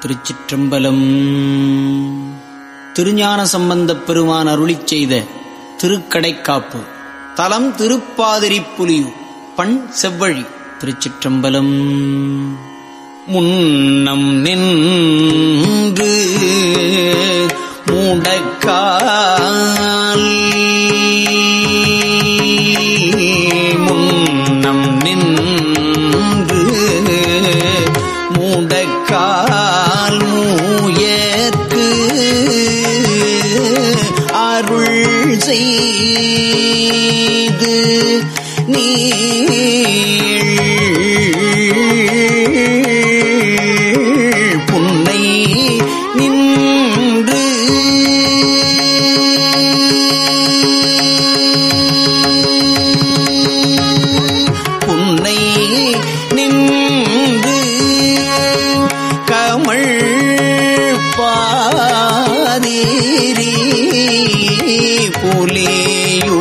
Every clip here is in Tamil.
திருச்சிற்றம்பலம். திருஞான சம்பந்தப் பெருமான் அருளி செய்த திருக்கடைக்காப்பு. தலம் திருப்பாதிரி புலியூர் பண் செவ்வழி திருச்சிற்றம்பலம். முன்னம் நின்று முடக்கால் ஆல் மூயக்கு அருள் செய்து நீ பாதீரி புலியூ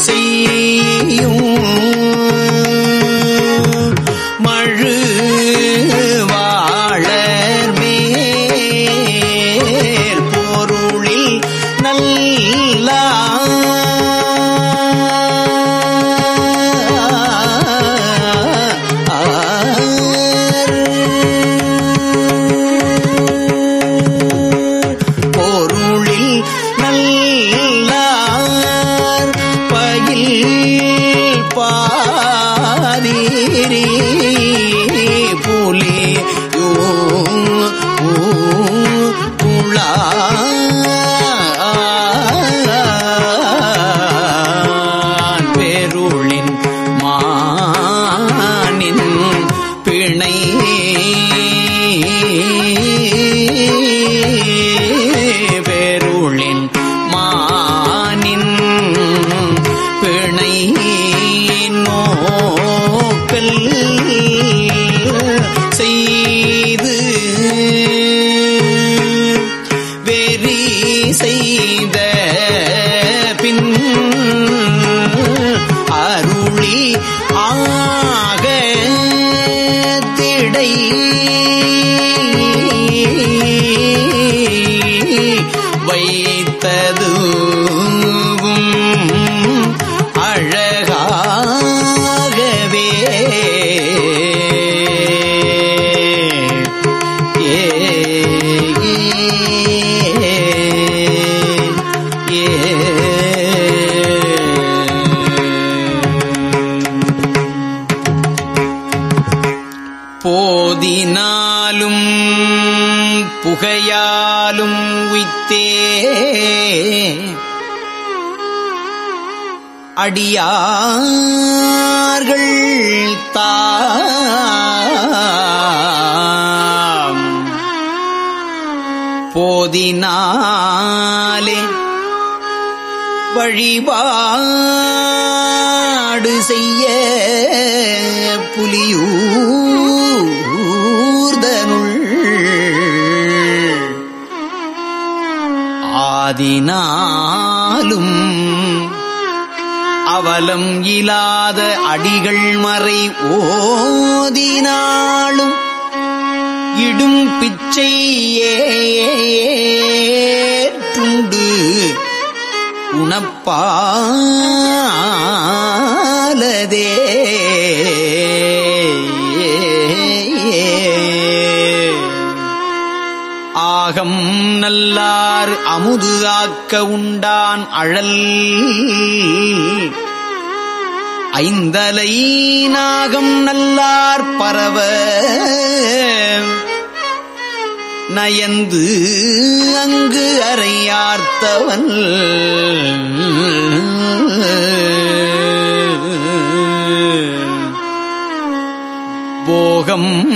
see. பாரீரீ. அடியார்கள் தாம். போதினாலே வழிபாடு செய்ய புலியூர்தனுள். ஆதினாலும் அவலம் இலாத அடிகள் மறை ஓதினாலும் இடும் பிச்சை ஏற்றுண்டு. உணப்பாலதே. ஆகம் நல்லார் அமுது ஆக்க உண்டான் அழல். ஐந்தலை நாகம் நல்லார் பரவ நயந்து அங்கு அறையார்த்தவன். போகம்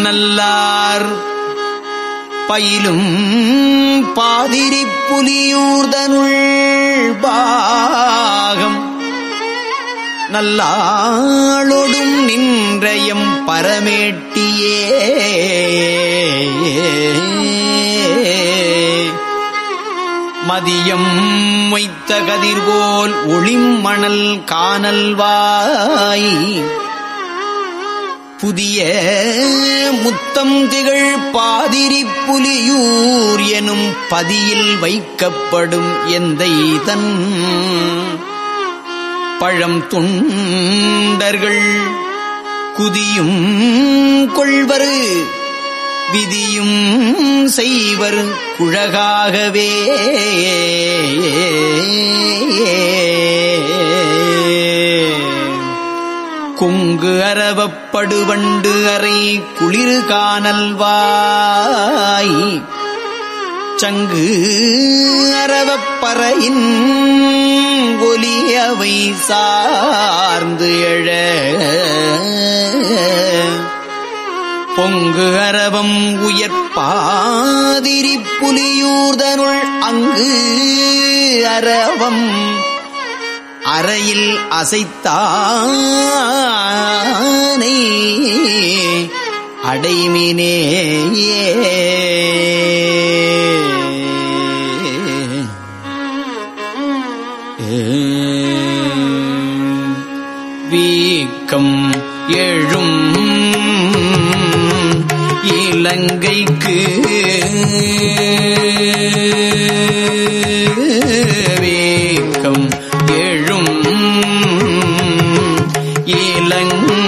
நல்லார் பயிலும் பாதிரி புலியூர்தனுள் பாகம். நல்லாளொடும் நின்றயம் பரமேட்டியே. மதியம் வைத்த கதிர்கோல் ஒளிமணல் காணல்வாய் புதிய முத்தம் திகழ் பாதிரி புலியூர் எனும் பதியில் வைக்கப்படும் எந்தை தன் பழம் துண்டர்கள் குதியும் கொள்வரு விதியும் செய்வர் குழகாகவே. குங்கு அரவப்படுவண்டு அறை குளிர் காணல்வாய் சங்கு அரவப்பறையின் ஒலியவை சார்ந்து எழ. பொங்கு அரவம் உயர்பாதிரி புலியூர்தனுள் அங்கு அரவம் அறையில் அசைத்தானை. அடைமினேயே இலங்கைக்கு. வேக்கம் எழும் இலங்கை